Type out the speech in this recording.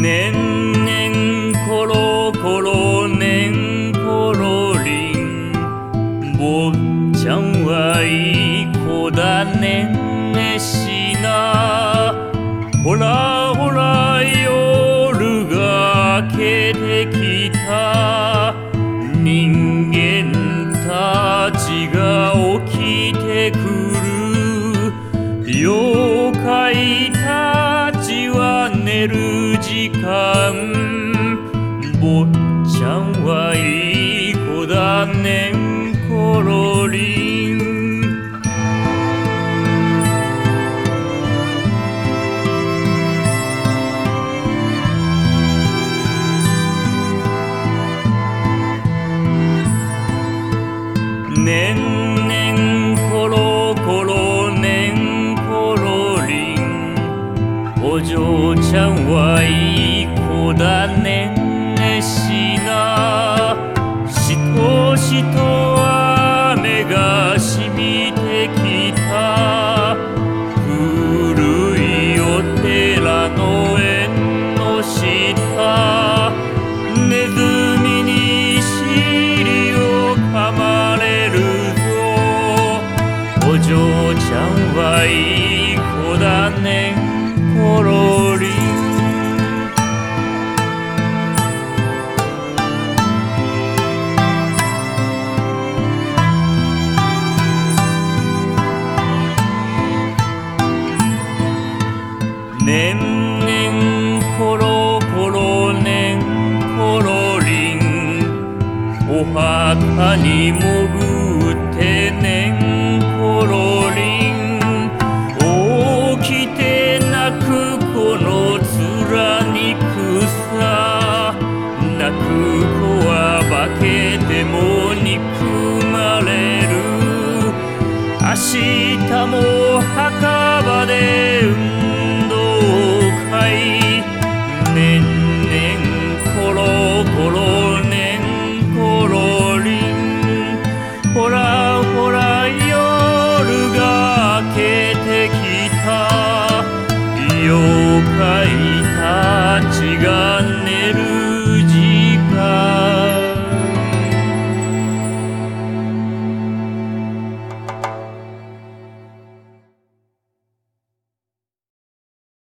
年々ころコロ年コロリン坊ちゃんはいい子だね。んねしな。ほらほら夜が明けてきた。人間たちが起きてくる。妖怪る時間坊ちゃんはいい子だねん嬢ちゃんはいい子だね。んねしなしとしと雨がしみてきた。古いお寺の縁の下。ネズミに尻を噛まれるぞ。お嬢ちゃんはいい子だね。ねんねんころころねんころりん。お墓に潜ってねんころりん。起きて泣くこの面にくさ。泣く子は化けても憎まれる。明日もいたちが寝る